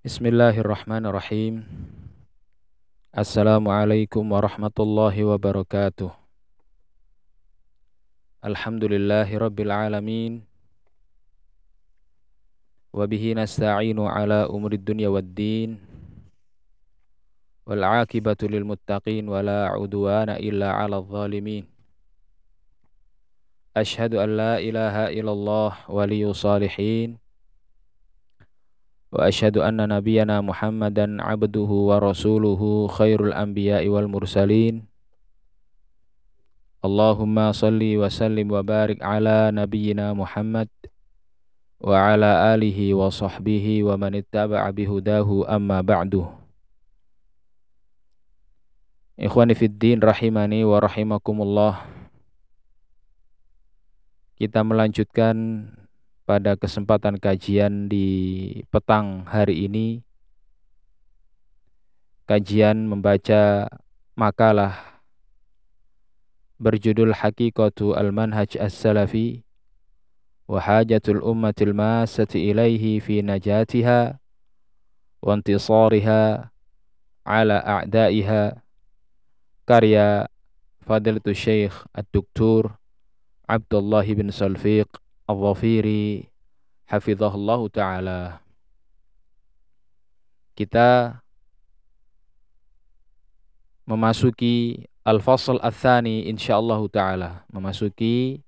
Bismillahirrahmanirrahim. Assalamualaikum warahmatullahi wabarakatuh. Alhamdulillahi rabbil alamin. Wabihi nasta'inu ala umuri dunya wad din. Wal akibatu lil muttaqin wa la udwana illa ala zalimin. Ashhadu an la ilaha illallah waliyu salihin. وأشهد أن نبينا محمدا عبده ورسوله خير الأنبياء والمرسلين اللهم صل وسلم وبارك على نبينا محمد وعلى آله وصحبه ومن اتبع بهداه أما بعد Ikhwani Fiddin rahimani wa rahimakumullah Kita melanjutkan pada kesempatan kajian di petang hari ini. Kajian membaca makalah berjudul Hakikatu Al-Manhaj As-Salafi wa hajatul ummatil masati ilaihi fi najatiha wa intisariha ala a'daiha. Karya Fadilatul Syekh Ad-Doktor Abdullah bin Salfiq Al-Dhafiri hafizahullah taala. Kita memasuki al-fasl ats-tsani insyaallah taala, memasuki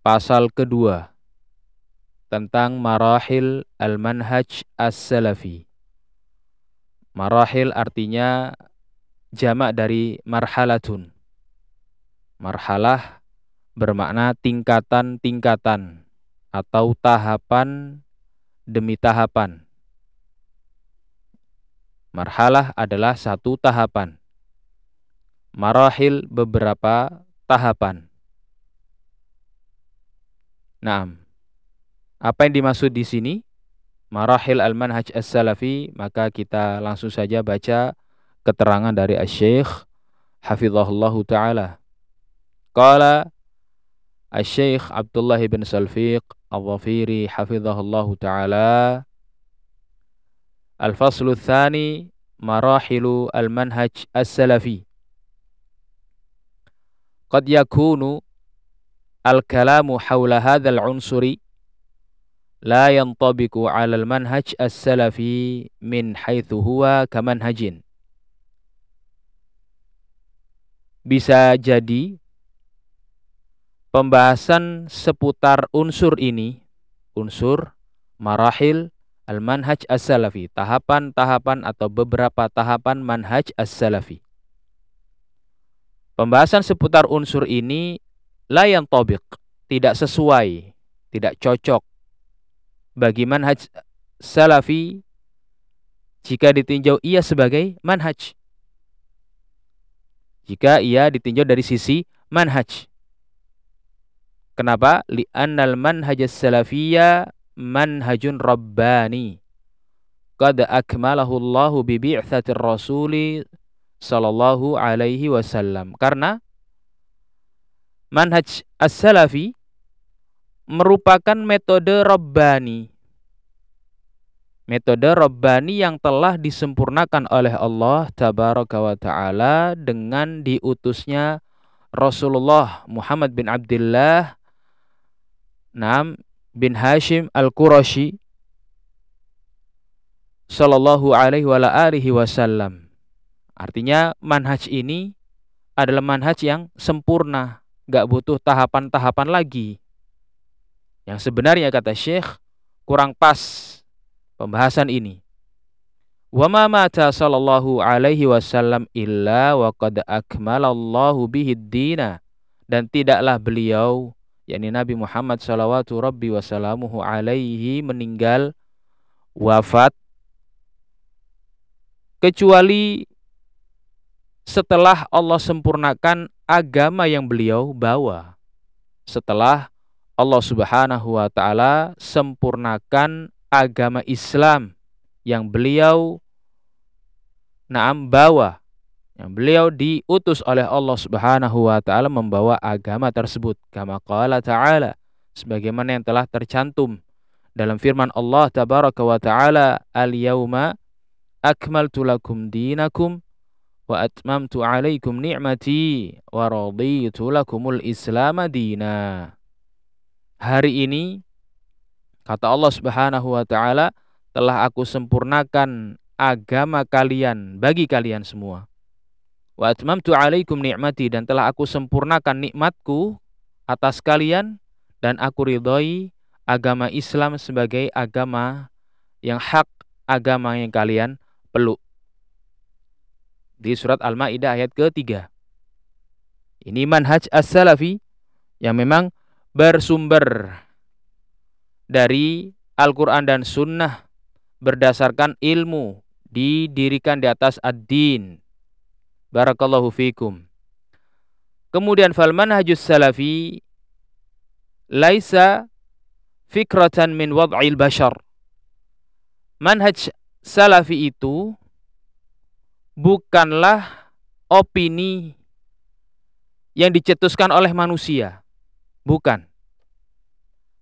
pasal kedua tentang marahil al-manhaj as-salafi. Marahil artinya jamak dari marhalatun. Marhalah bermakna tingkatan-tingkatan atau tahapan demi tahapan. Marhalah adalah satu tahapan. Marahil beberapa tahapan. Nah, apa yang dimaksud di sini? Marahil al-manhaj as-salafi, maka kita langsung saja baca keterangan dari Asy-Syaikh hafizahullahu taala. Qala Al-Syeikh Abdullah bin Salfiq Al-Dhafiri hafizahullahu taala Al-Faslu Thani Marahilu Al-Manhaj As-Salafi Qad yakunu Al-kalamu hawla hadzal unsuri la yantabiqu 'ala al-manhaj as-salafi min haitsu huwa kamanhajin Bisa jadi pembahasan seputar unsur ini, unsur marahil al-manhaj as-salafi, tahapan-tahapan atau beberapa tahapan manhaj as-salafi. Pembahasan seputar unsur ini layan tobik, tidak sesuai, tidak cocok bagi manhaj salafi jika ditinjau ia sebagai manhaj. Jika ia ditinjau dari sisi manhaj. Kenapa? Li'annal manhaj salafiyya manhajun rabbani. Qad akmalahu Allahu bi bi'tsatir rasuli sallallahu alaihi wasallam. Karena manhaj as-salafi merupakan metode rabbani. Metode rabbani yang telah disempurnakan oleh Allah tabaraka wa taala dengan diutusnya Rasulullah Muhammad bin Abdullah Naam bin Hashim Al-Qurashi sallallahu alaihi wa alihi wasallam. Artinya manhaj ini adalah manhaj yang sempurna, gak butuh tahapan-tahapan lagi. Yang sebenarnya kata Syekh kurang pas pembahasan ini. Wa ma mata sallallahu alaihi wasallam illa wa qad akmalallahu bihi dina dan tidaklah beliau yakni Nabi Muhammad salawatu rabbi wasalamuhu alaihi meninggal wafat. Kecuali setelah Allah sempurnakan agama yang beliau bawa. Setelah Allah Subhanahu wa taala sempurnakan agama Islam yang beliau naam bawa yang beliau diutus oleh Allah Subhanahu wa taala membawa agama tersebut kama qala ta'ala sebagaimana yang telah tercantum dalam firman Allah tabaraka wa taala al-yauma akmaltu lakum dinakum wa atmamtu alaikum ni'mati wa raditu lakumul islam dina. Hari ini kata Allah Subhanahu wa taala telah aku sempurnakan agama kalian bagi kalian semua. Wa atmamtu alaikum ni'mati dan telah aku sempurnakan nikmatku atas kalian dan aku ridhoi agama Islam sebagai agama yang hak, agama yang kalian peluk. Di surat Al-Maidah ayat ketiga. Ini manhaj as-salafi yang memang bersumber dari Al-Quran dan Sunnah berdasarkan ilmu didirikan di atas ad-din. Barakallahu fikum. Kemudian fal manhajus salafi laisa fikratan min wad'il bashar. Manhaj salafi itu bukanlah opini yang dicetuskan oleh manusia. Bukan.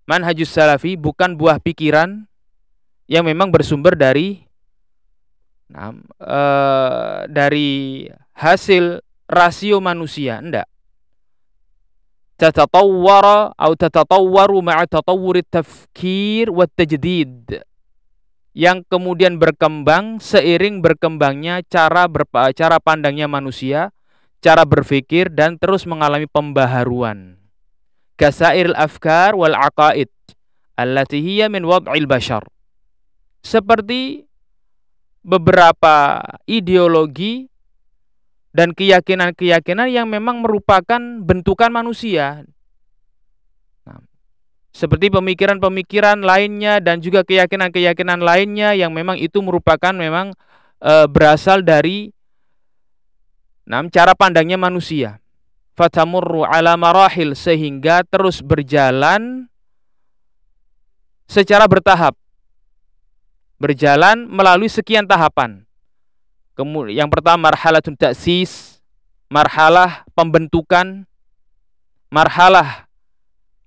Manhajus salafi bukan buah pikiran yang memang bersumber dari nah, e, dari hasil rasio manusia. Enggak tatatawwara atau tatatawwaru ma'a tatawwuri tafkir wa tajdid yang kemudian berkembang seiring berkembangnya cara berpa, cara pandangnya manusia, cara berpikir dan terus mengalami pembaharuan. Kasair afkar wal aqaid allati hiya min wad'il bashar. Seperti beberapa ideologi dan keyakinan-keyakinan yang memang merupakan bentukan manusia. Nah, seperti pemikiran-pemikiran lainnya dan juga keyakinan-keyakinan lainnya yang memang itu merupakan memang e, berasal dari nah, cara pandangnya manusia. Fatamurru ala marahil sehingga terus berjalan secara bertahap. Berjalan melalui sekian tahapan. Kemudian yang pertama marhalatun ta'sis, marhalah pembentukan, marhalah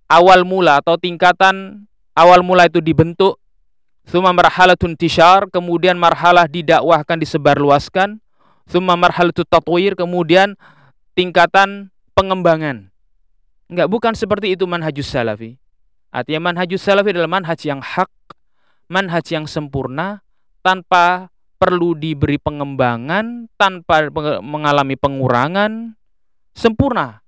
awal mula atau tingkatan awal mula itu dibentuk, Thumma marhalatun tishar, kemudian marhalah didakwahkan, disebarluaskan. Thumma marhalatun tatwir, kemudian tingkatan pengembangan. Enggak, bukan seperti itu manhajus salafi. Artinya manhajus salafi adalah manhaj yang hak, manhaj yang sempurna, tanpa perlu diberi pengembangan tanpa mengalami pengurangan sempurna.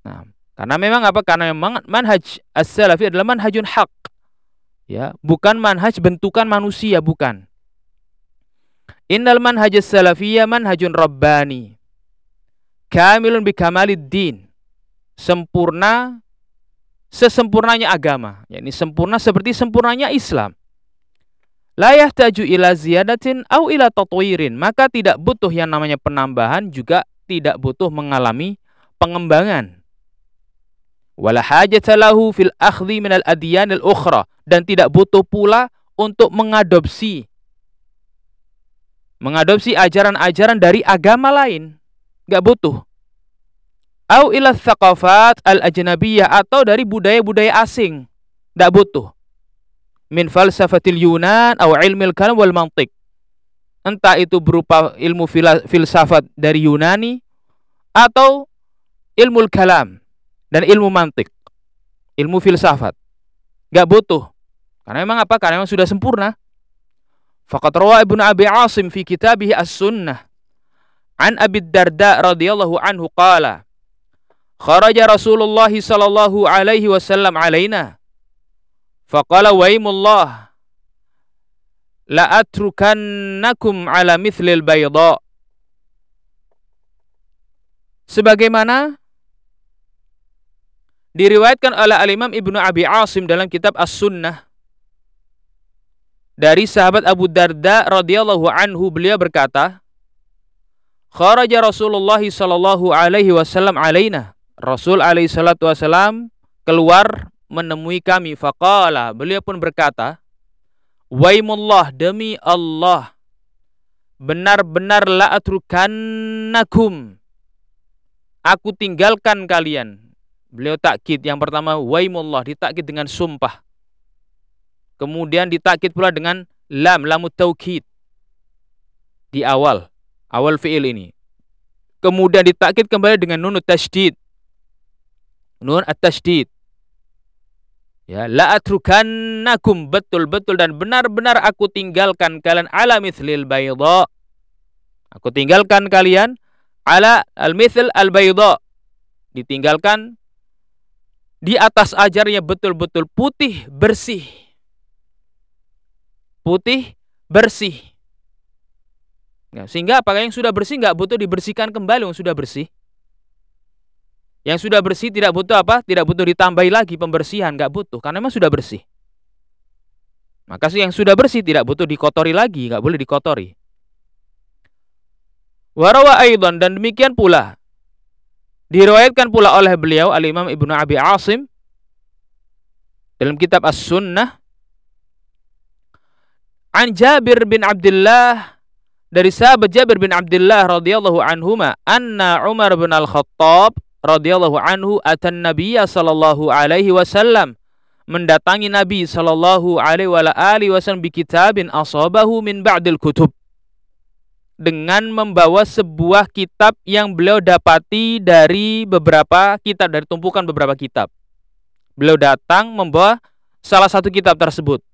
Nah, karena memang apa? Karena memang manhaj as-salafi adalah manhajun hak. Ya, bukan manhaj bentukan manusia, bukan. Innal manhaj as-salafiyya manhajun rabbani. Kamilun bi kamaliddin. Sempurna sesempurnanya agama, yakni sempurna seperti sempurnanya Islam la yahtaju ila ziyadatin au ila tatwirin, maka tidak butuh yang namanya penambahan juga tidak butuh mengalami pengembangan. Wala hajata lahu fil akhdhi min al adyan al ukhra dan tidak butuh pula untuk mengadopsi mengadopsi ajaran-ajaran dari agama lain. Enggak butuh. Au ila thaqafat al ajnabiyah atau dari budaya-budaya asing. Enggak butuh min falsafatil Yunan atau ilmil kalam wal mantik. Entah itu berupa ilmu filsafat dari Yunani atau ilmu kalam dan ilmu mantik. Ilmu filsafat. Gak butuh. Karena memang apa? Karena memang sudah sempurna. Faqat rawa Ibnu Abi Asim fi kitabih As-Sunnah an Abi Darda radhiyallahu anhu qala kharaja Rasulullah sallallahu alaihi wasallam alaina Faqala waimullah la atrukannakum ala mithlil bayda. Sebagaimana diriwayatkan oleh Al-Imam Ibnu Abi Asim dalam kitab As-Sunnah dari sahabat Abu Darda radhiyallahu anhu beliau berkata Kharaja Rasulullah sallallahu alaihi wasallam alaina Rasul alaihi salatu wasallam keluar menemui kami faqala beliau pun berkata waimullah demi Allah benar-benar la atrukannakum aku tinggalkan kalian beliau takkid yang pertama waimullah ditakkid dengan sumpah Kemudian ditakid pula dengan lam, lamut taukid. Di awal, awal fi'il ini. Kemudian ditakid kembali dengan nun tasydid. Nun at-tasydid. Ya, la atrukannakum betul-betul dan benar-benar aku tinggalkan kalian ala mithlil bayda. Aku tinggalkan kalian ala al-mithl al-bayda. Ditinggalkan di atas ajarnya betul-betul putih bersih. Putih bersih. Ya, sehingga apakah yang sudah bersih nggak butuh dibersihkan kembali yang sudah bersih. Yang sudah bersih tidak butuh apa? Tidak butuh ditambahi lagi pembersihan, nggak butuh karena memang sudah bersih. Maka yang sudah bersih tidak butuh dikotori lagi, nggak boleh dikotori. Warawa aidan dan demikian pula diriwayatkan pula oleh beliau Al Imam Ibnu Abi Asim dalam kitab As-Sunnah An Jabir bin Abdullah dari sahabat Jabir bin Abdullah radhiyallahu anhuma anna Umar bin Al-Khattab radhiyallahu anhu atan Nabiyya sallallahu alaihi wasallam mendatangi Nabi sallallahu alaihi wa alihi wasallam bi kitabin asabahu min ba'dil kutub dengan membawa sebuah kitab yang beliau dapati dari beberapa kitab dari tumpukan beberapa kitab. Beliau datang membawa salah satu kitab tersebut.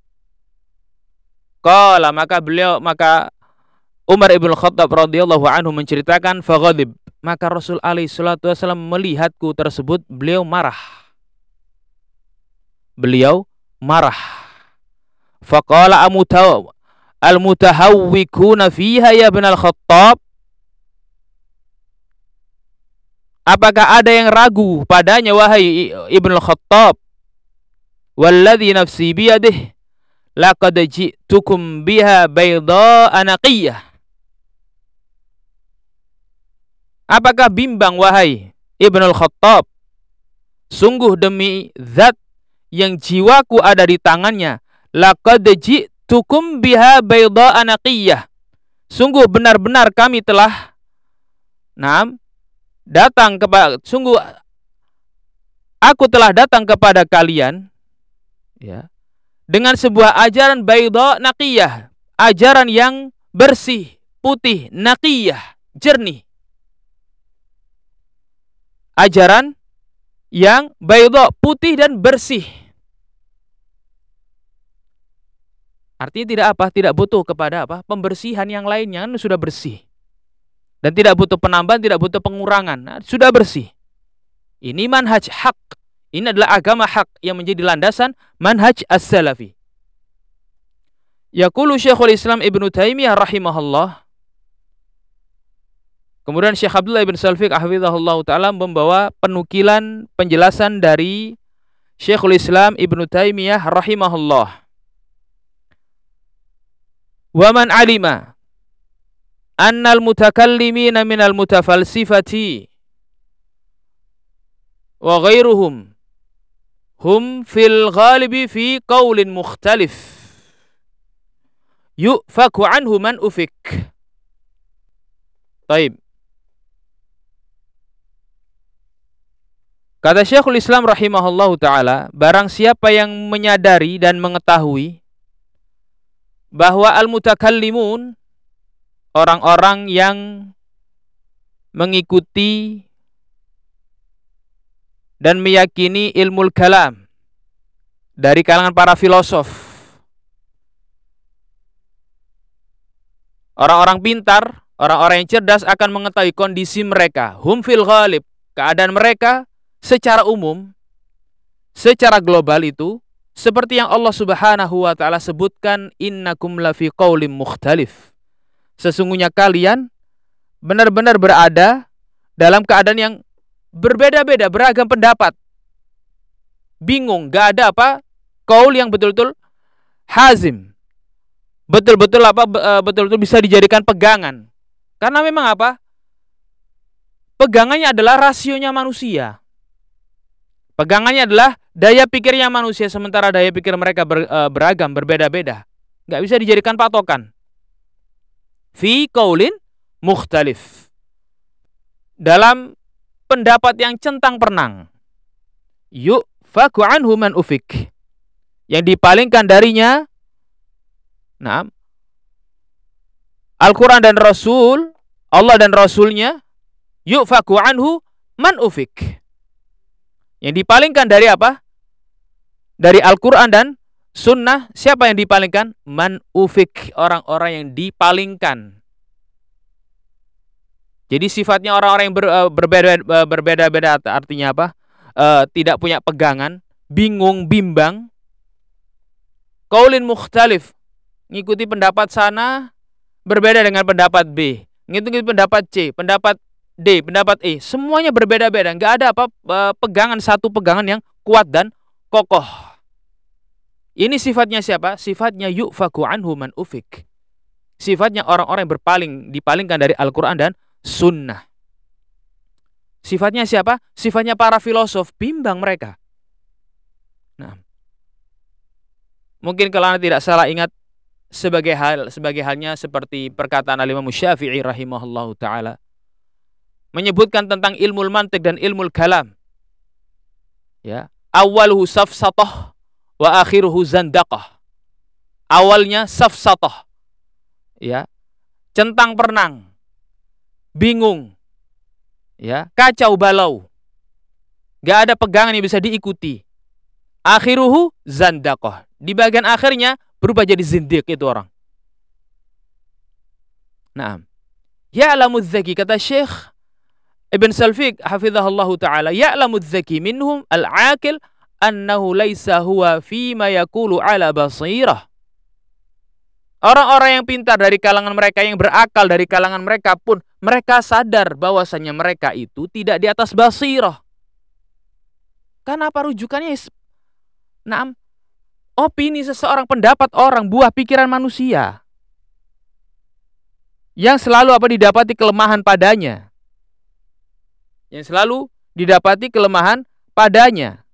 Kala maka beliau maka Umar ibn Khattab radhiyallahu anhu menceritakan faghadib. Maka Rasul alaihi salatu wasallam melihatku tersebut beliau marah. Beliau marah. Faqala amutaw al mutahawwikuna fiha ya ibn al Khattab Apakah ada yang ragu padanya wahai Ibn al-Khattab? Walladhi nafsi biyadih laqad ji'tukum biha bayda anaqiyah Apakah bimbang wahai Ibnul Khattab? Sungguh demi zat yang jiwaku ada di tangannya, laqad ji'tukum biha bayda anaqiyah. Sungguh benar-benar kami telah Naam datang kepada sungguh aku telah datang kepada kalian ya dengan sebuah ajaran bayda naqiyah, ajaran yang bersih, putih, naqiyah, jernih ajaran yang baydo putih dan bersih. Artinya tidak apa? Tidak butuh kepada apa? Pembersihan yang lainnya kan sudah bersih. Dan tidak butuh penambahan, tidak butuh pengurangan. Nah, sudah bersih. Ini manhaj hak. Ini adalah agama hak yang menjadi landasan manhaj as-salafi. Yaqulu Syekhul Islam Ibnu Taimiyah rahimahullah Kemudian Syekh Abdullah bin Salfiq ahfizahullah taala membawa penukilan penjelasan dari Syekhul Islam Ibnu Taimiyah rahimahullah. Wa man alima anna al-mutakallimina min al-mutafalsifati wa ghairuhum hum fil ghalibi fi qawlin mukhtalif yu'faku anhu man ufik. Taib. Kata Syekhul Islam rahimahullah taala, barang siapa yang menyadari dan mengetahui bahwa al-mutakallimun orang-orang yang mengikuti dan meyakini ilmu kalam dari kalangan para filosof Orang-orang pintar, orang-orang yang cerdas akan mengetahui kondisi mereka. Hum fil ghalib. Keadaan mereka secara umum, secara global itu seperti yang Allah Subhanahu wa taala sebutkan innakum lafi qaulim mukhtalif. Sesungguhnya kalian benar-benar berada dalam keadaan yang berbeda-beda, beragam pendapat. Bingung, gak ada apa? Kaul yang betul-betul hazim. Betul-betul apa e, betul-betul bisa dijadikan pegangan. Karena memang apa? Pegangannya adalah rasionya manusia. Pegangannya adalah daya pikirnya manusia sementara daya pikir mereka ber, e, beragam, berbeda-beda. Nggak bisa dijadikan patokan. Fi kaulin mukhtalif. Dalam pendapat yang centang pernang. Yuk faku anhu man ufik. yang dipalingkan darinya nah Al-Quran dan Rasul Allah dan Rasulnya yufaku anhu man ufik yang dipalingkan dari apa? Dari Al-Quran dan Sunnah siapa yang dipalingkan? Man ufik orang-orang yang dipalingkan jadi sifatnya orang-orang yang ber, uh, berbeda uh, berbeda-beda artinya apa? Uh, tidak punya pegangan, bingung, bimbang. Kaulin mukhtalif. Ngikuti pendapat sana berbeda dengan pendapat B. Ngikuti pendapat C, pendapat D, pendapat E. Semuanya berbeda-beda. Enggak ada apa uh, pegangan satu pegangan yang kuat dan kokoh. Ini sifatnya siapa? Sifatnya yu'faku anhu man ufik. Sifatnya orang-orang yang berpaling, dipalingkan dari Al-Quran dan sunnah. Sifatnya siapa? Sifatnya para filosof, bimbang mereka. Nah, mungkin kalau anda tidak salah ingat sebagai hal sebagai halnya seperti perkataan Al Imam rahimahullahu taala menyebutkan tentang ilmu mantik dan ilmu kalam. Ya, awaluhu safsatah wa akhiruhu zandaqah. Awalnya safsatah. Ya, centang perenang bingung, ya kacau balau, gak ada pegangan yang bisa diikuti. Akhiruhu zandakoh. Di bagian akhirnya berubah jadi zindik itu orang. Nah, ya'lamu dzaki kata Syekh Ibn Salfiq hafizahullah taala ya'lamu dzaki minhum al-aqil annahu laisa huwa fima yaqulu ala basirah Orang-orang yang pintar dari kalangan mereka yang berakal dari kalangan mereka pun mereka sadar bahwasanya mereka itu tidak di atas basirah. Karena apa rujukannya? Nah, opini seseorang, pendapat orang, buah pikiran manusia. Yang selalu apa didapati kelemahan padanya. Yang selalu didapati kelemahan padanya.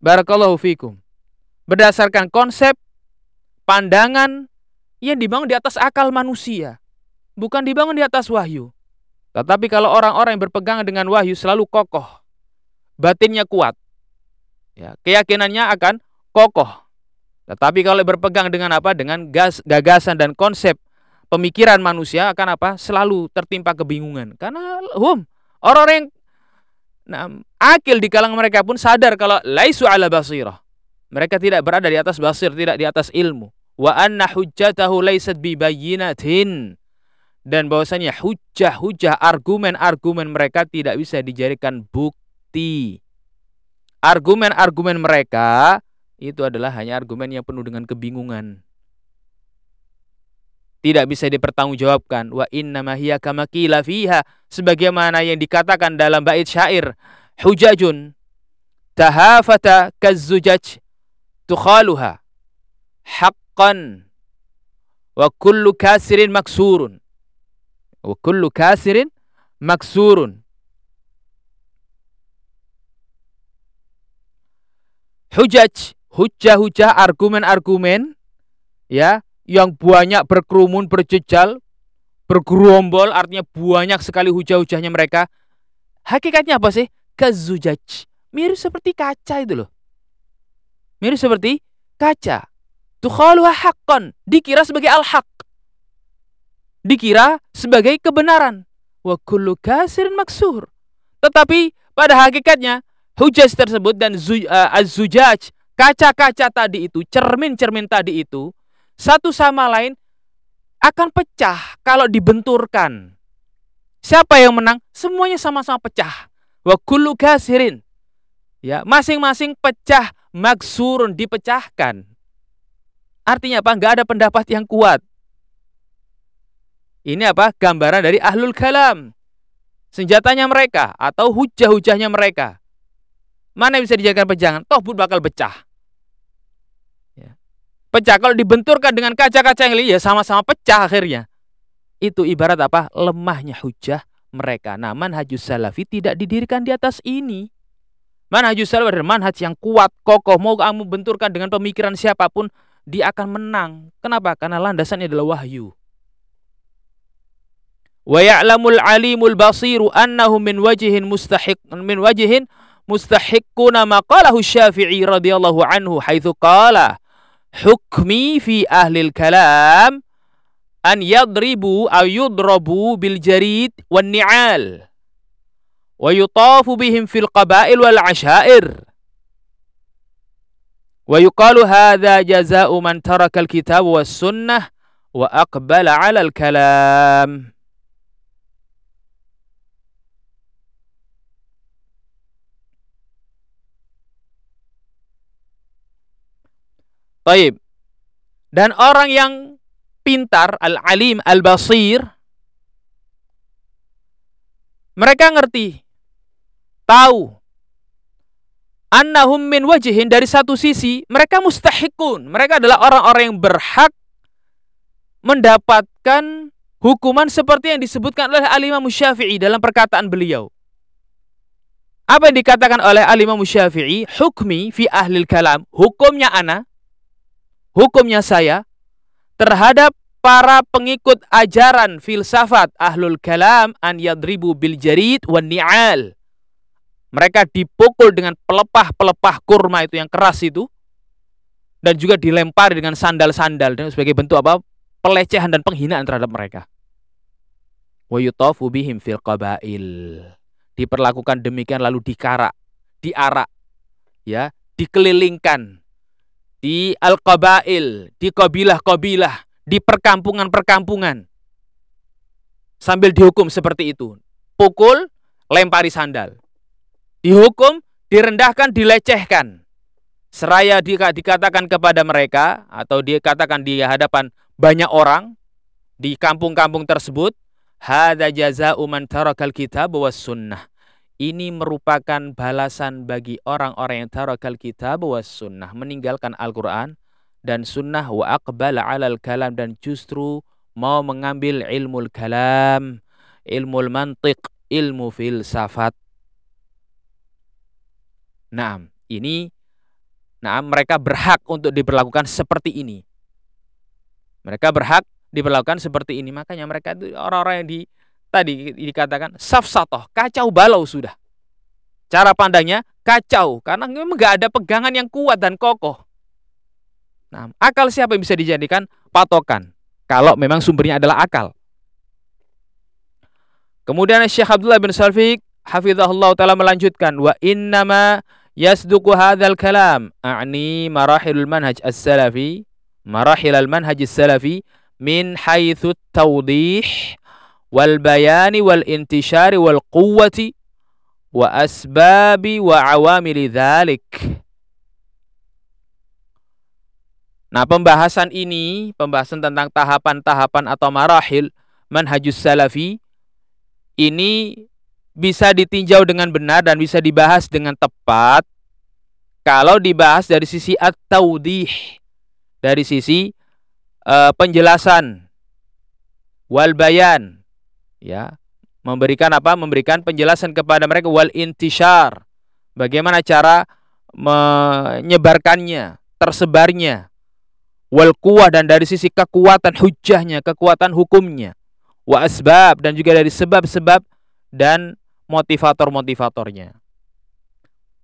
Barakallahu fikum berdasarkan konsep pandangan yang dibangun di atas akal manusia, bukan dibangun di atas wahyu. Tetapi kalau orang-orang yang berpegang dengan wahyu selalu kokoh, batinnya kuat, ya, keyakinannya akan kokoh. Tetapi kalau berpegang dengan apa? Dengan gas, gagasan dan konsep pemikiran manusia akan apa? Selalu tertimpa kebingungan. Karena hum, orang-orang nah, akil di kalangan mereka pun sadar kalau laisu ala basirah. Mereka tidak berada di atas basir, tidak di atas ilmu. Wa anna hujjatahu laysat bibayyinatin. Dan bahwasanya hujah-hujah argumen-argumen mereka tidak bisa dijadikan bukti. Argumen-argumen mereka itu adalah hanya argumen yang penuh dengan kebingungan. Tidak bisa dipertanggungjawabkan. Wa inna hiya kama fiha. Sebagaimana yang dikatakan dalam bait syair. Hujajun tahafata kazzujaj tukhaluha haqqan wa kullu kasirin maksurun wa kullu kasirin maksurun hujaj hujah-hujah argumen-argumen ya yang banyak berkerumun berjejal bergerombol artinya banyak sekali hujah-hujahnya mereka hakikatnya apa sih kazujaj mirip seperti kaca itu loh Mirip seperti kaca. Tukhaluha haqqan. Dikira sebagai al-haq. Dikira sebagai kebenaran. Wa kullu kasirin maksur. Tetapi pada hakikatnya hujaj tersebut dan uh, az-zujaj, kaca-kaca tadi itu, cermin-cermin tadi itu, satu sama lain akan pecah kalau dibenturkan. Siapa yang menang? Semuanya sama-sama pecah. Wa kullu kasirin. Ya, masing-masing pecah maksurun dipecahkan. Artinya apa? Enggak ada pendapat yang kuat. Ini apa? Gambaran dari ahlul kalam. Senjatanya mereka atau hujah-hujahnya mereka. Mana yang bisa dijadikan pejangan? Toh bakal pecah. Pecah kalau dibenturkan dengan kaca-kaca yang lain ya sama-sama pecah akhirnya. Itu ibarat apa? Lemahnya hujah mereka. Nah, manhajus salafi tidak didirikan di atas ini. Manhajus salaf adalah manhaj yang kuat, kokoh. Mau kamu benturkan dengan pemikiran siapa pun, dia akan menang. Kenapa? Karena landasannya adalah wahyu. Wa ya'lamul alimul basiru annahu min wajihin mustahiq min wajihin mustahiqquna maqalahu Syafi'i radhiyallahu anhu haitsu qala حكمي في أهل الكلام أن يضربوا أو يضربوا بالجريد والنعال ويطاف بهم في القبائل والعشائر. ويقال هذا جزاء من ترك الكتاب والسنة وأقبل على الكلام. Taib. Dan orang yang pintar, al-alim, al-basir, mereka ngerti, tahu, annahum min wajihin dari satu sisi, mereka mustahikun. Mereka adalah orang-orang yang berhak mendapatkan hukuman seperti yang disebutkan oleh Al-Imam Syafi'i dalam perkataan beliau. Apa yang dikatakan oleh Al-Imam Syafi'i? Hukmi fi ahlil kalam. Hukumnya ana hukumnya saya terhadap para pengikut ajaran filsafat ahlul kalam an yadribu bil jarid wan ni'al. Mereka dipukul dengan pelepah-pelepah kurma itu yang keras itu dan juga dilempar dengan sandal-sandal dan sebagai bentuk apa? pelecehan dan penghinaan terhadap mereka. Wa yutafu bihim fil qabail. Diperlakukan demikian lalu dikarak, diarak, ya, dikelilingkan di al-qabail, di kabilah-kabilah, di perkampungan-perkampungan. Sambil dihukum seperti itu. Pukul, lempari sandal. Dihukum, direndahkan, dilecehkan. Seraya dikatakan kepada mereka atau dikatakan di hadapan banyak orang di kampung-kampung tersebut, hada jaza'u man tarakal kitab was sunnah ini merupakan balasan bagi orang-orang yang tarakal kitab was sunnah meninggalkan Al-Quran dan sunnah wa aqbala alal kalam dan justru mau mengambil ilmu kalam ilmu mantiq ilmu filsafat. Nah ini nah mereka berhak untuk diperlakukan seperti ini. Mereka berhak diperlakukan seperti ini. Makanya mereka itu orang-orang yang di tadi dikatakan safsatoh, kacau balau sudah. Cara pandangnya kacau karena memang nggak ada pegangan yang kuat dan kokoh. Nah, akal siapa yang bisa dijadikan patokan? Kalau memang sumbernya adalah akal. Kemudian Syekh Abdullah bin Salfiq hafizahullah taala melanjutkan wa innama yasduqu hadzal kalam a'ni marahilul manhaj as-salafi marahilal manhaj as-salafi min haitsu tawdih wal bayani wal intishari wal quwwati wa asbabi wa awamili dhalik. Nah, pembahasan ini, pembahasan tentang tahapan-tahapan atau marahil manhajus salafi ini bisa ditinjau dengan benar dan bisa dibahas dengan tepat kalau dibahas dari sisi at-taudih, dari sisi uh, penjelasan wal bayan ya. Memberikan apa? Memberikan penjelasan kepada mereka wal intishar. Bagaimana cara menyebarkannya tersebarnya. Wal kuah dan dari sisi kekuatan hujahnya kekuatan hukumnya. Wa asbab dan juga dari sebab-sebab dan motivator-motivatornya.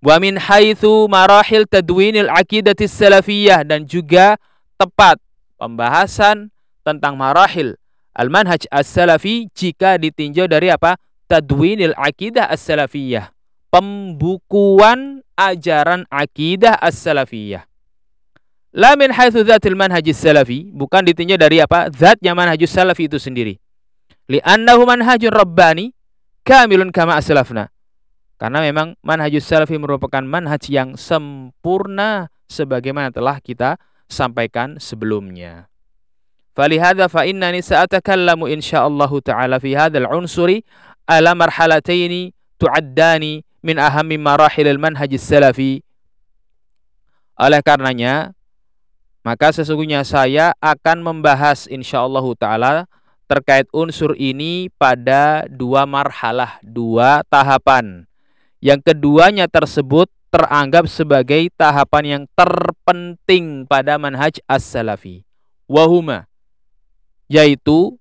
Wa min haitsu marahil tadwinil aqidati salafiyah dan juga tepat pembahasan tentang marahil al-manhaj as-salafi jika ditinjau dari apa? Tadwinil akidah as-salafiyah. Pembukuan ajaran akidah as-salafiyah. La min haitsu dzatil manhaj salafi, bukan ditinjau dari apa? Zatnya manhajus salafi itu sendiri. Li'annahu manhajun rabbani kamilun kama aslafna. Karena memang manhajus salafi merupakan manhaj yang sempurna sebagaimana telah kita sampaikan sebelumnya. فلهذا فإنني سأتكلم إن شاء الله تعالى في هذا العنصر على مرحلتين تعدان من أهم مراحل المنهج السلفي oleh karenanya maka sesungguhnya saya akan membahas insyaallah taala terkait unsur ini pada dua marhalah, dua tahapan. Yang keduanya tersebut teranggap sebagai tahapan yang terpenting pada manhaj as-salafi. Wahuma yaitu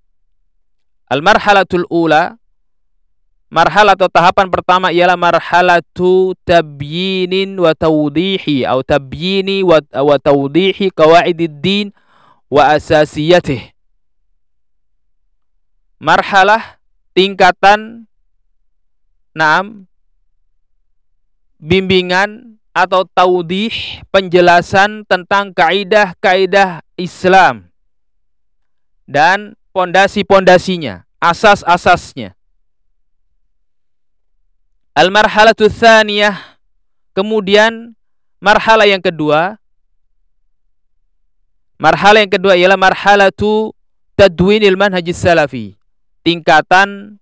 al-marhalatul ula marhalah atau tahapan pertama ialah marhalatu tabyinin wa tawdihi atau tabyini wa, wa tawdihi qawaidid wa asasiyatih. Marhalah tingkatan Naam bimbingan atau taudih penjelasan tentang kaidah-kaidah Islam dan pondasi-pondasinya, asas-asasnya. Al-marhalatu tsaniyah kemudian marhalah yang kedua marhalah yang kedua ialah marhalatu tadwinil manhajis salafi tingkatan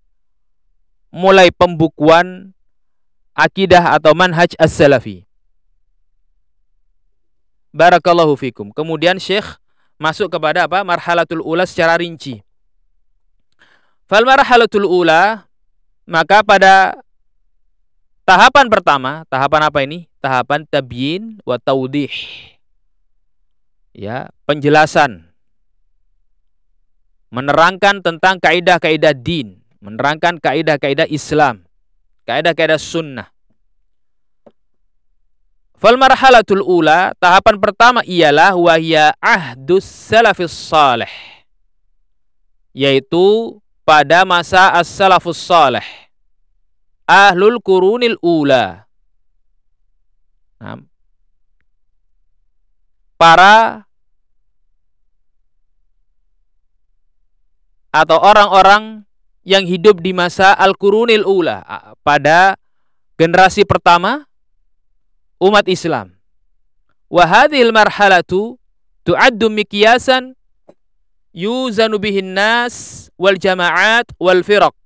mulai pembukuan akidah atau manhaj as-salafi. Barakallahu fikum. Kemudian Syekh masuk kepada apa? Marhalatul ula secara rinci. Fal marhalatul ula maka pada tahapan pertama, tahapan apa ini? Tahapan tabyin wa taudih. Ya, penjelasan menerangkan tentang kaidah-kaidah din menerangkan kaidah-kaidah Islam, kaidah-kaidah sunnah. Fal marhalatul ula, tahapan pertama ialah wahya ahdus salafis salih. Yaitu pada masa as-salafus salih. Ahlul kurunil ula. Nah, para atau orang-orang yang hidup di masa Al-Qurunil Ula pada generasi pertama umat Islam. Wa hadhil marhalatu tu'addu mikyasan yuzanu bihin nas wal jama'at wal firaq.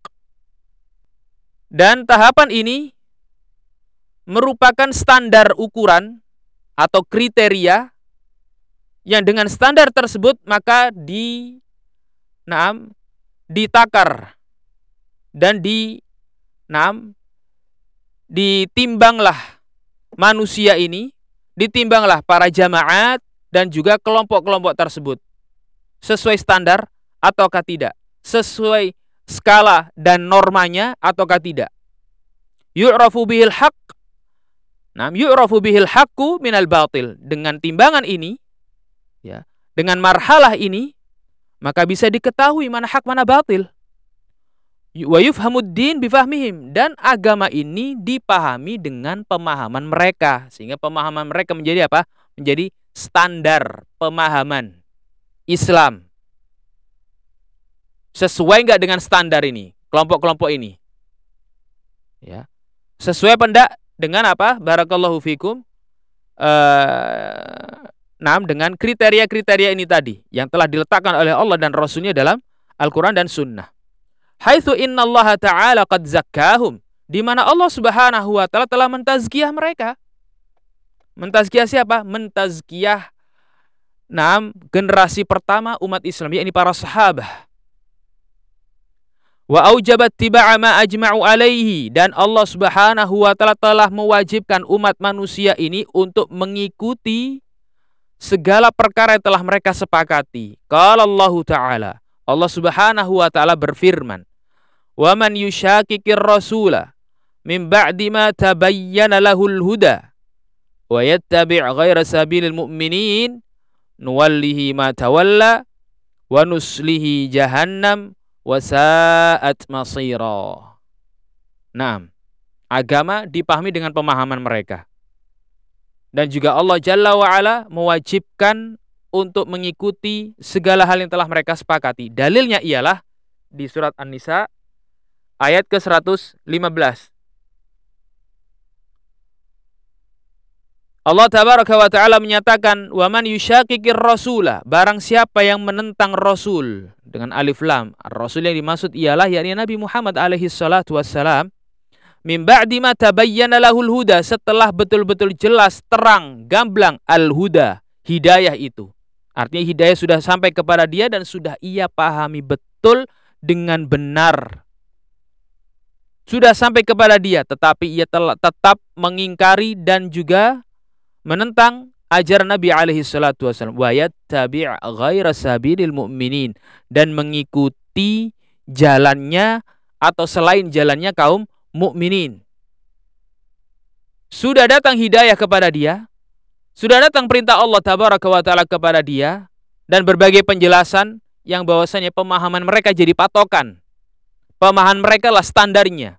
Dan tahapan ini merupakan standar ukuran atau kriteria yang dengan standar tersebut maka di naam ditakar dan di enam ditimbanglah manusia ini ditimbanglah para jamaat dan juga kelompok-kelompok tersebut. Sesuai standar ataukah tidak? Sesuai skala dan normanya ataukah tidak? Yu'rafu bihil haq. Nam yu'rafu bihil haqqu minal batil. Dengan timbangan ini ya dengan marhalah ini maka bisa diketahui mana hak mana batil wa yufhamuddin bifahmihim dan agama ini dipahami dengan pemahaman mereka sehingga pemahaman mereka menjadi apa? menjadi standar pemahaman Islam. Sesuai enggak dengan standar ini, kelompok-kelompok ini? Ya. Sesuai pendak dengan apa? Barakallahu fikum. Uh, nah, dengan kriteria-kriteria ini tadi yang telah diletakkan oleh Allah dan Rasulnya dalam Al-Quran dan Sunnah haitsu innallaha ta'ala qad zakkahum di mana Allah Subhanahu wa taala telah mentazkiyah mereka. Mentazkiyah siapa? Mentazkiyah enam generasi pertama umat Islam yakni para sahabat. Wa aujabat tiba'a ma ajma'u alaihi dan Allah Subhanahu wa taala telah mewajibkan umat manusia ini untuk mengikuti segala perkara yang telah mereka sepakati. Qala Allah taala Allah Subhanahu wa taala berfirman, "Wa man yushakikir rasula min ba'di ma tabayyana lahul huda wa yattabi' ghaira sabilil mu'minin nuwallihi ma tawalla wa nuslihi jahannam wa sa'at masira." Naam. Agama dipahami dengan pemahaman mereka. Dan juga Allah Jalla wa ala mewajibkan untuk mengikuti segala hal yang telah mereka sepakati. Dalilnya ialah di surat An-Nisa ayat ke-115. Allah tabaraka wa taala menyatakan wa man yusyakikir rasula barang siapa yang menentang rasul dengan alif lam rasul yang dimaksud ialah yakni Nabi Muhammad alaihi salatu wassalam min ba'di ma tabayyana lahul huda setelah betul-betul jelas terang gamblang al huda hidayah itu Artinya hidayah sudah sampai kepada dia dan sudah ia pahami betul dengan benar. Sudah sampai kepada dia tetapi ia telah tetap mengingkari dan juga menentang ajaran Nabi alaihi salatu wasallam wa yattabi' ghaira sabilil mu'minin dan mengikuti jalannya atau selain jalannya kaum mukminin. Sudah datang hidayah kepada dia, sudah datang perintah Allah tabaraka wa taala kepada dia dan berbagai penjelasan yang bahwasanya pemahaman mereka jadi patokan. Pemahaman mereka lah standarnya.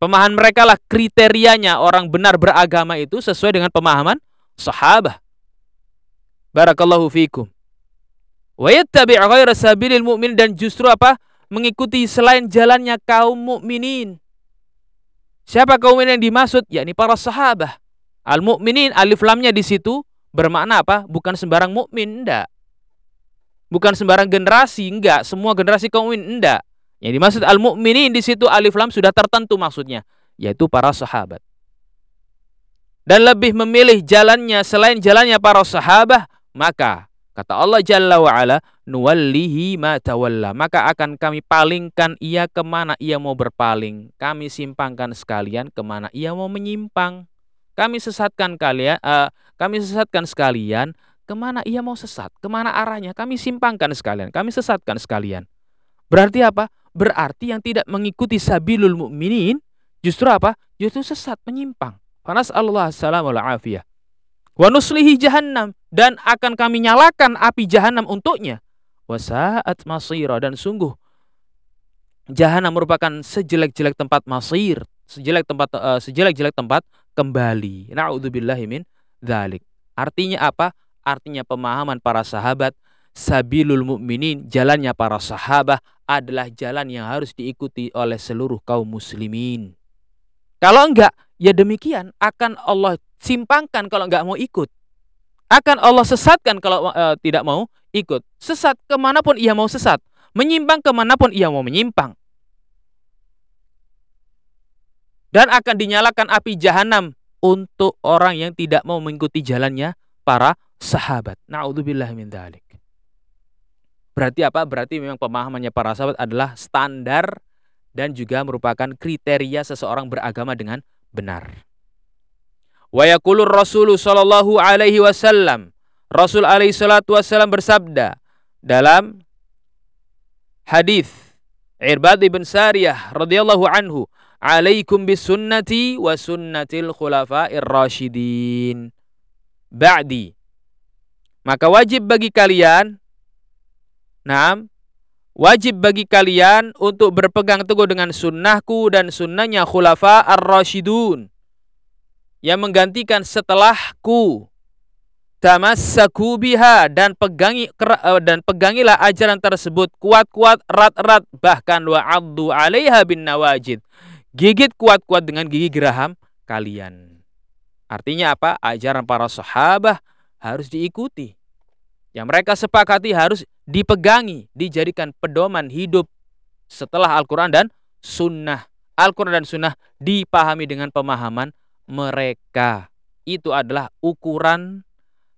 Pemahaman mereka lah kriterianya orang benar beragama itu sesuai dengan pemahaman sahabat. Barakallahu fikum. Wa yattabi' ghaira sabilil mu'min dan justru apa? Mengikuti selain jalannya kaum mukminin. Siapa kaum mukminin yang dimaksud? Yakni para sahabat. Al-mu'minin alif lamnya di situ bermakna apa? Bukan sembarang mukmin, enggak. Bukan sembarang generasi, enggak. Semua generasi kaum mukmin, enggak. Yang dimaksud al-mu'minin di situ alif lam sudah tertentu maksudnya, yaitu para sahabat. Dan lebih memilih jalannya selain jalannya para sahabat, maka kata Allah Jalla wa ala, nuwallihi ma tawalla. Maka akan kami palingkan ia ke mana ia mau berpaling. Kami simpangkan sekalian ke mana ia mau menyimpang. Kami sesatkan kalian, uh, kami sesatkan sekalian ke mana ia mau sesat, ke mana arahnya kami simpangkan sekalian, kami sesatkan sekalian. Berarti apa? Berarti yang tidak mengikuti sabilul mukminin justru apa? Justru sesat, menyimpang. Panas Allah salamul afiyah. Wa nuslihi jahannam dan akan kami nyalakan api jahanam untuknya. Wa sa'at masira dan sungguh jahanam merupakan sejelek-jelek tempat masir, sejelek tempat uh, sejelek-jelek tempat kembali. Nauzubillahi min dzalik. Artinya apa? Artinya pemahaman para sahabat sabilul mukminin, jalannya para sahabat adalah jalan yang harus diikuti oleh seluruh kaum muslimin. Kalau enggak, ya demikian akan Allah simpangkan kalau enggak mau ikut. Akan Allah sesatkan kalau uh, tidak mau ikut. Sesat ke mana pun ia mau sesat. Menyimpang ke mana pun ia mau menyimpang. dan akan dinyalakan api jahanam untuk orang yang tidak mau mengikuti jalannya para sahabat. Nauzubillah min dzalik. Berarti apa? Berarti memang pemahamannya para sahabat adalah standar dan juga merupakan kriteria seseorang beragama dengan benar. Wa yaqulur Rasul sallallahu alaihi wasallam Rasul alaihi salatu wasallam bersabda dalam hadis Irbad ibn Sariyah radhiyallahu anhu alaikum bisunnati wa sunnatil khulafa'ir rasyidin ba'di maka wajib bagi kalian nah wajib bagi kalian untuk berpegang teguh dengan sunnahku dan sunnahnya khulafa ar-rasyidun yang menggantikan setelahku tamassaku biha dan pegangi eh, dan pegangilah ajaran tersebut kuat-kuat erat-erat bahkan wa'addu 'alaiha bin nawajid Gigit kuat-kuat dengan gigi geraham kalian. Artinya apa? Ajaran para sahabat harus diikuti. Yang mereka sepakati harus dipegangi, dijadikan pedoman hidup setelah Al-Quran dan Sunnah. Al-Quran dan Sunnah dipahami dengan pemahaman mereka. Itu adalah ukuran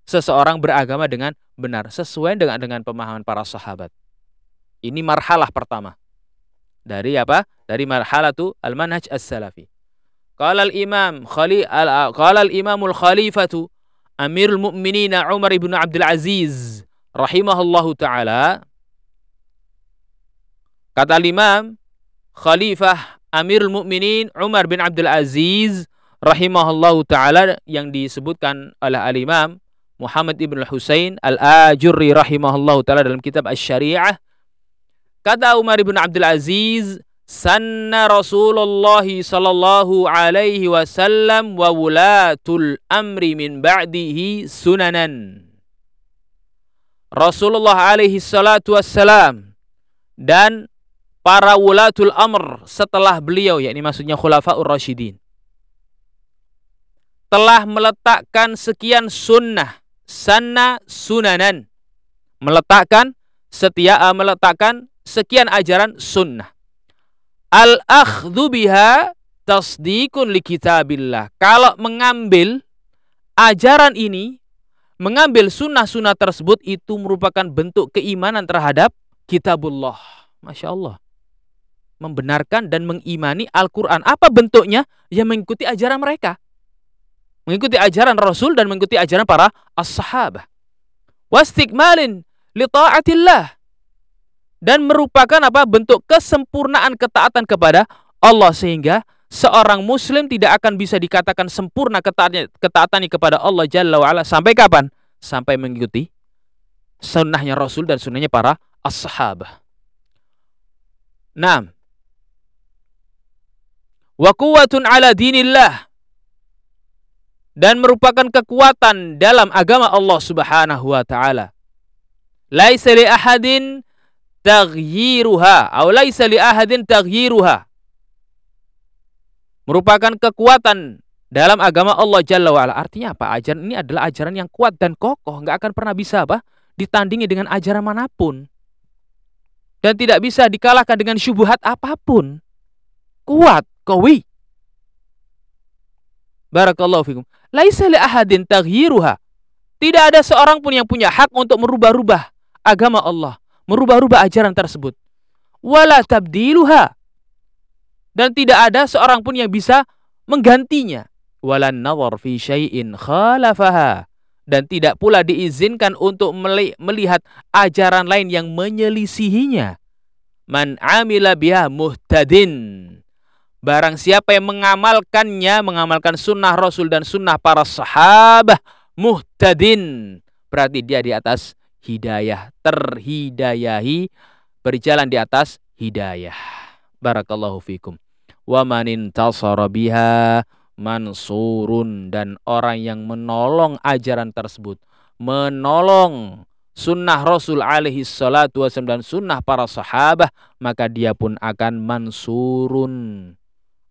seseorang beragama dengan benar sesuai dengan dengan pemahaman para sahabat. Ini marhalah pertama dari apa? Dari marhalatu al-manhaj as-salafi. Qala al-imam khali al-imamul khalifatu Amirul Mukminin Umar ibn Abdul Aziz rahimahullahu taala. Kata al-imam Khalifah Amirul Mukminin Umar bin Abdul Aziz rahimahullahu taala yang disebutkan oleh al-imam Muhammad ibn Husain al-Ajurri rahimahullahu taala dalam kitab Asy-Syari'ah Kata Umar bin Abdul Aziz, sanna Rasulullah sallallahu alaihi wasallam wa wulatul amri min ba'dihi sunanan. Rasulullah alaihi salatu wassalam dan para wulatul amr setelah beliau yakni maksudnya khulafaur rasyidin telah meletakkan sekian sunnah sanna sunanan meletakkan setia meletakkan sekian ajaran sunnah. Al-akhdhu biha tasdikun li kitabillah. Kalau mengambil ajaran ini, mengambil sunnah-sunnah tersebut itu merupakan bentuk keimanan terhadap kitabullah. Masya Allah. Membenarkan dan mengimani Al-Quran. Apa bentuknya? Ya mengikuti ajaran mereka. Mengikuti ajaran Rasul dan mengikuti ajaran para as-sahabah. Wastikmalin li ta'atillah dan merupakan apa bentuk kesempurnaan ketaatan kepada Allah sehingga seorang muslim tidak akan bisa dikatakan sempurna ketaatannya, ketaatannya kepada Allah Jalla wa'ala sampai kapan? Sampai mengikuti sunnahnya Rasul dan sunnahnya para as-sahabah. Nah, wa quwwatun ala dinillah dan merupakan kekuatan dalam agama Allah Subhanahu wa taala. Laisa li ahadin taghyiruha atau laisa li ahadin taghyiruha merupakan kekuatan dalam agama Allah Jalla wa'ala. Artinya apa? Ajaran ini adalah ajaran yang kuat dan kokoh. Nggak akan pernah bisa apa? Ditandingi dengan ajaran mana pun. Dan tidak bisa dikalahkan dengan syubhat apa pun. Kuat, kawi. Barakallahu fikum. Laisa li ahadin taghyiruha. Tidak ada seorang pun yang punya hak untuk merubah-rubah agama Allah. Merubah-rubah ajaran tersebut. Wala tabdiluha dan tidak ada seorang pun yang bisa menggantinya. Walan nawar fi syai'in khalafaha dan tidak pula diizinkan untuk melihat ajaran lain yang menyelisihinya. Man amila biha muhtadin. Barang siapa yang mengamalkannya, mengamalkan sunnah Rasul dan sunnah para sahabat, muhtadin. Berarti dia di atas hidayah, terhidayahi, berjalan di atas hidayah. Barakallahu fikum wa manin biha mansurun dan orang yang menolong ajaran tersebut menolong sunnah Rasul alaihi salatu wasallam dan sunnah para sahabat maka dia pun akan mansurun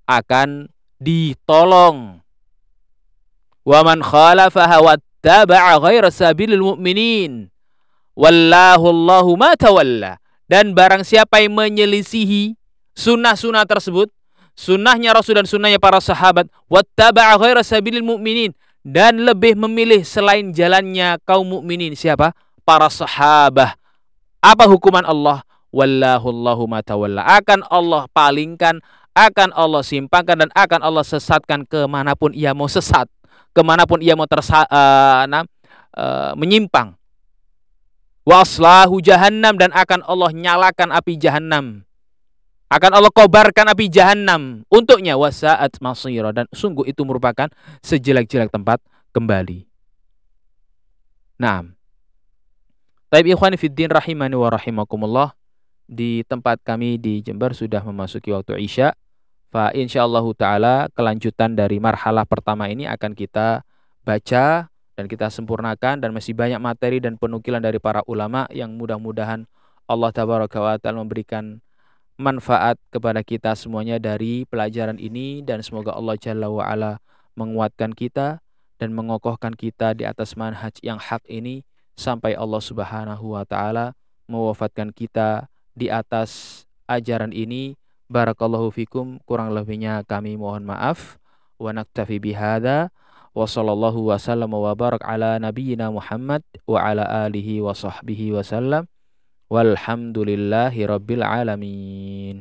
akan ditolong wa man khalafaha wattaba'a ghaira sabilil mu'minin wallahu Allahu ma tawalla dan barang siapa yang menyelisihi sunnah-sunnah tersebut sunnahnya Rasul dan sunnahnya para sahabat wattaba'a ghaira sabilil mu'minin dan lebih memilih selain jalannya kaum mukminin siapa? Para sahabat. Apa hukuman Allah? Wallahu Allahu matawalla. Akan Allah palingkan, akan Allah simpangkan dan akan Allah sesatkan ke mana pun ia mau sesat, ke mana pun ia mau tersa uh, nah, uh, menyimpang. Waslahu jahannam dan akan Allah nyalakan api jahannam. Akan Allah kobarkan api jahanam untuknya. Wasaat masira. Dan sungguh itu merupakan sejelek-jelek tempat kembali. Nah, Taib ikhwan fiddin rahimani wa rahimakumullah. Di tempat kami di Jember sudah memasuki waktu Isya. Fa insyaallah taala kelanjutan dari marhalah pertama ini akan kita baca dan kita sempurnakan dan masih banyak materi dan penukilan dari para ulama yang mudah-mudahan Allah tabaraka wa taala memberikan manfaat kepada kita semuanya dari pelajaran ini dan semoga Allah Jalla wa ala menguatkan kita dan mengokohkan kita di atas manhaj yang hak ini sampai Allah Subhanahu wa taala mewafatkan kita di atas ajaran ini. Barakallahu fikum. Kurang lebihnya kami mohon maaf. Wa naktafi bihada. Wa sallallahu wa sallam wa barak ala nabiyyina Muhammad wa ala alihi wa sahbihi wa sallam. Walhamdulillahi Rabbil Alamin.